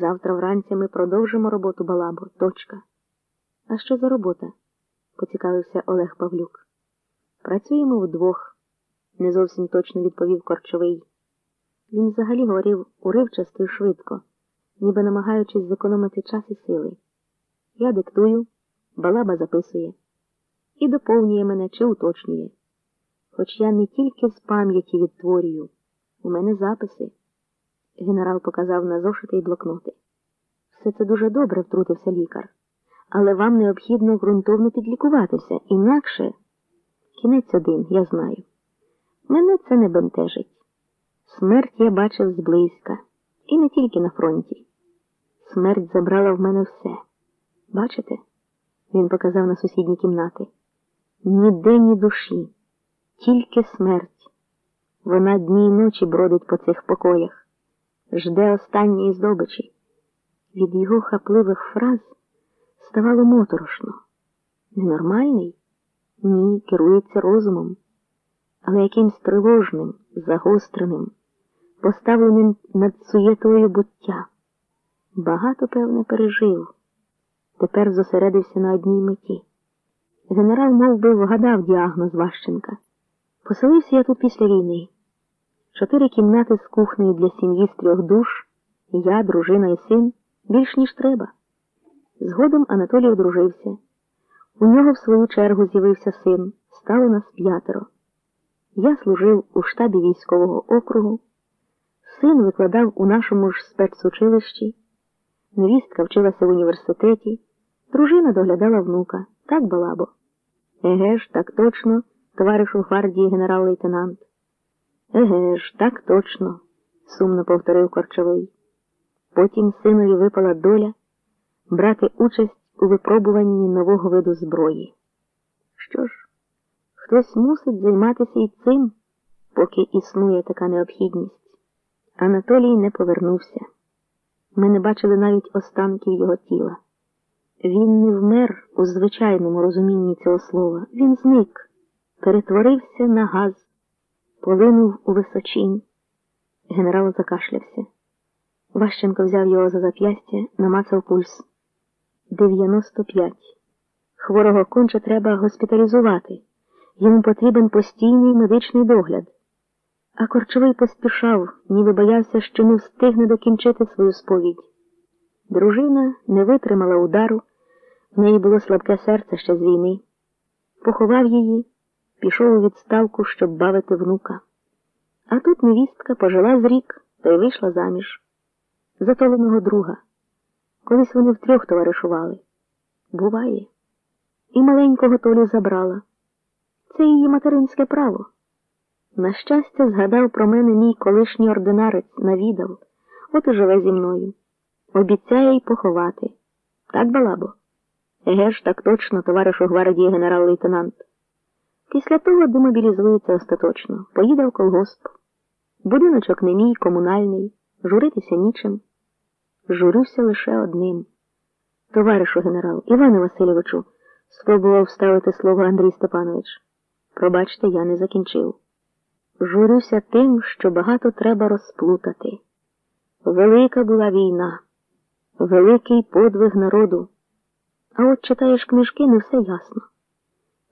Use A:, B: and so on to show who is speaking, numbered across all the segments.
A: Завтра вранці ми продовжимо роботу Балабо. Точка. А що за робота? поцікавився Олег Павлюк. Працюємо вдвох, не зовсім точно відповів Корчовий. Він взагалі говорив уривчасто і швидко, ніби намагаючись зекономити час і сили. Я диктую, балаба записує і доповнює мене чи уточнює. Хоч я не тільки з пам'яті відтворюю, у мене записи. Генерал показав на зошити й блокноти. Все це дуже добре, втрутився лікар, але вам необхідно ґрунтовно підлікуватися, інакше кінець один, я знаю. Мене це не бентежить. Смерть я бачив зблизька, і не тільки на фронті. Смерть забрала в мене все. Бачите? Він показав на сусідні кімнати. Ніде ні душі, тільки смерть. Вона дні й ночі бродить по цих покоях, жде останньої здобичі. Від його хапливих фраз ставало моторошно. Ненормальний? Ні, керується розумом, але якимсь тривожним, загостреним, поставленим над суєтою буття. Багато, певне, пережив. Тепер зосередився на одній меті. Генерал мов би, вгадав діагноз Ващенка. Поселився я тут після війни. Чотири кімнати з кухнею для сім'ї з трьох душ, я, дружина і син, більш ніж треба. Згодом Анатолій одружився. У нього, в свою чергу, з'явився син, стало нас п'ятеро. Я служив у штабі військового округу, син викладав у нашому ж спецучилищі, невістка вчилася в університеті, дружина доглядала внука. Так, балабо? Еге ж, так точно, товаришу гвардії генерал-лейтенант. Еге ж, так точно, сумно повторив Корчовий. Потім синові випала доля брати участь у випробуванні нового виду зброї. Що ж, хтось мусить займатися і цим, поки існує така необхідність. Анатолій не повернувся. Ми не бачили навіть останків його тіла. Він не вмер у звичайному розумінні цього слова. Він зник, перетворився на газ, полинув у височинь. Генерал закашлявся. Ващенко взяв його за зап'ястя, намацав пульс. 95. Хворого конче треба госпіталізувати. Йому потрібен постійний медичний догляд. А Корчовий поспішав, ніби боявся, що не встигне докінчити свою сповідь. Дружина не витримала удару, в неї було слабке серце ще з війни. Поховав її, пішов у відставку, щоб бавити внука. А тут невістка пожила з рік та й вийшла заміж. Затоленого друга. Колись вони втрьох товаришували. Буває. І маленького Толю забрала. Це її материнське право. На щастя, згадав про мене мій колишній ординарець, навідав, от і живе зі мною. Обіцяє й поховати. Так, балабо? Еге ж, так точно, товаришу гвардії генерал-лейтенант. Після того демобілізується остаточно, поїде в колгосп. Будиночок не мій, комунальний, журитися нічим. Журюся лише одним. Товаришу генерал, Іване Васильовичу, спробував вставити слово Андрій Степанович. Пробачте, я не закінчив. Журюся тим, що багато треба розплутати. Велика була війна, великий подвиг народу. А от читаєш книжки, не все ясно.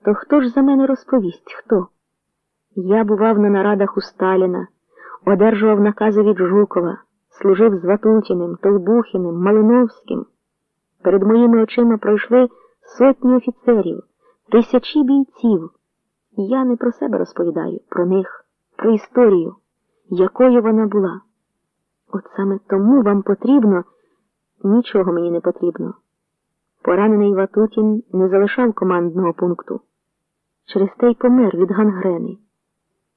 A: То хто ж за мене розповість? Хто? Я бував на нарадах у Сталіна, одержував накази від Жукова, служив з Ватутіним, Толбухіним, Малиновським. Перед моїми очима пройшли сотні офіцерів, тисячі бійців. Я не про себе розповідаю, про них, про історію, якою вона була. От саме тому вам потрібно, нічого мені не потрібно. Поранений Ватутін не залишав командного пункту. Через те й помер від гангрени.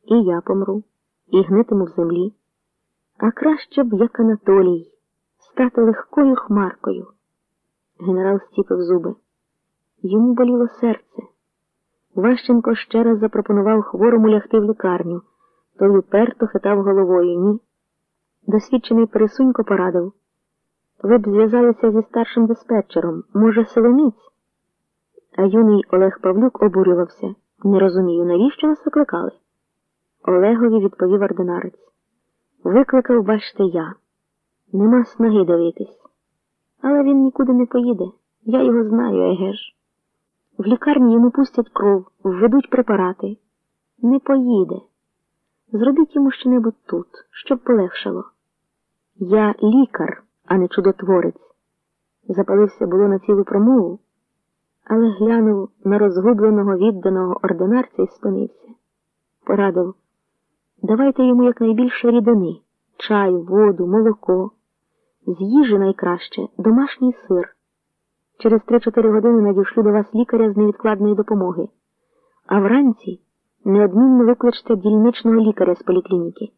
A: І я помру, і гнитиму в землі. А краще б, як Анатолій, стати легкою хмаркою. Генерал стіпив зуби. Йому боліло серце. Ващенко ще раз запропонував хворому лягти в лікарню, той уперто хитав головою. Ні. Досвідчений пересунько порадив. Ви б зв'язалися зі старшим диспетчером, може, Соломіць? А юний Олег Павлюк обурювався. Не розумію, навіщо нас викликали? Олегові відповів ординарець. Викликав, бачте, я. Нема снаги дивитись. Але він нікуди не поїде. Я його знаю, еге ж. В лікарні йому пустять кров, введуть препарати. Не поїде. Зробіть йому щонебудь тут, щоб полегшало. Я лікар, а не чудотворець. Запалився було на цілу промову, але глянув на розгубленого відданого ординарця і спинився. Порадив, давайте йому якнайбільше рідини, чай, воду, молоко. З їжі найкраще домашній сир. Через 3-4 години надішлю до вас лікаря з невідкладної допомоги. А вранці неодмінно викличте дільничного лікаря з поліклініки.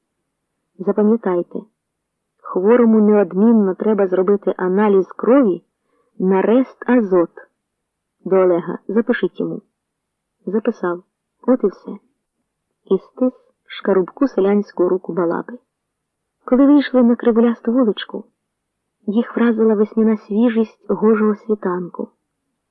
A: Запам'ятайте, хворому неодмінно треба зробити аналіз крові на рест азот. До Олега запишіть йому. Записав. От і все. І стис шкарубку селянську руку балаби. Коли вийшли на кривулясту вуличку, їх вразила весняна свіжість гожого світанку.